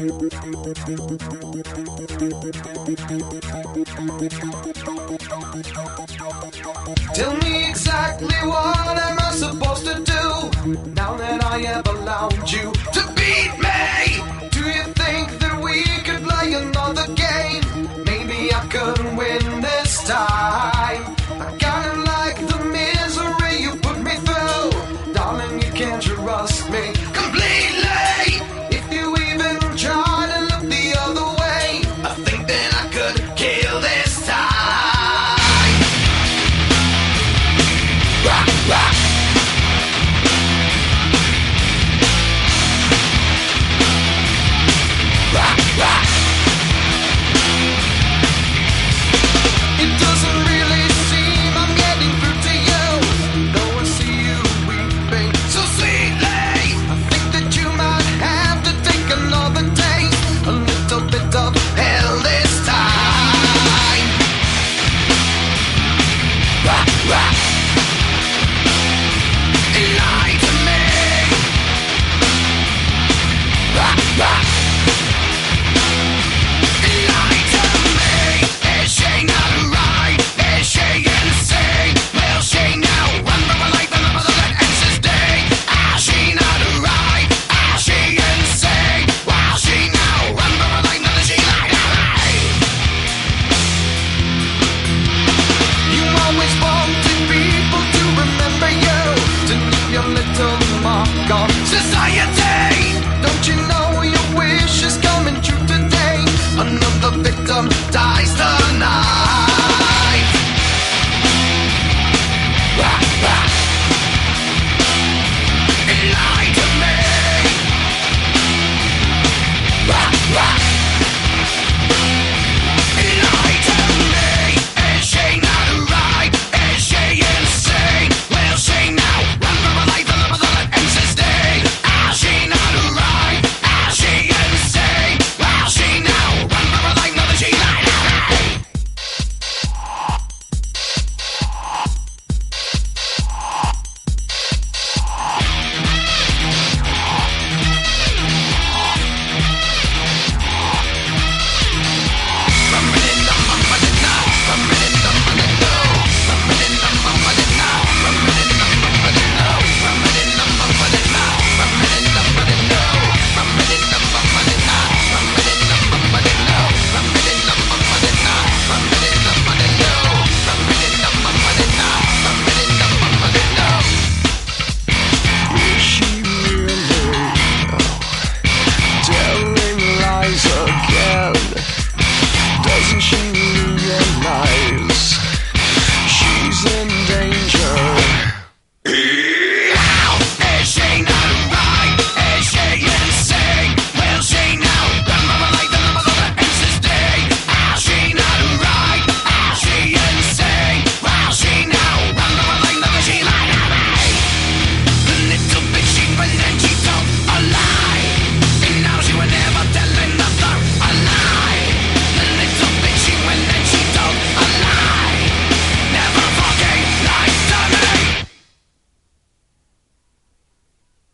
Tell me exactly what am I supposed to do now that I have allowed you to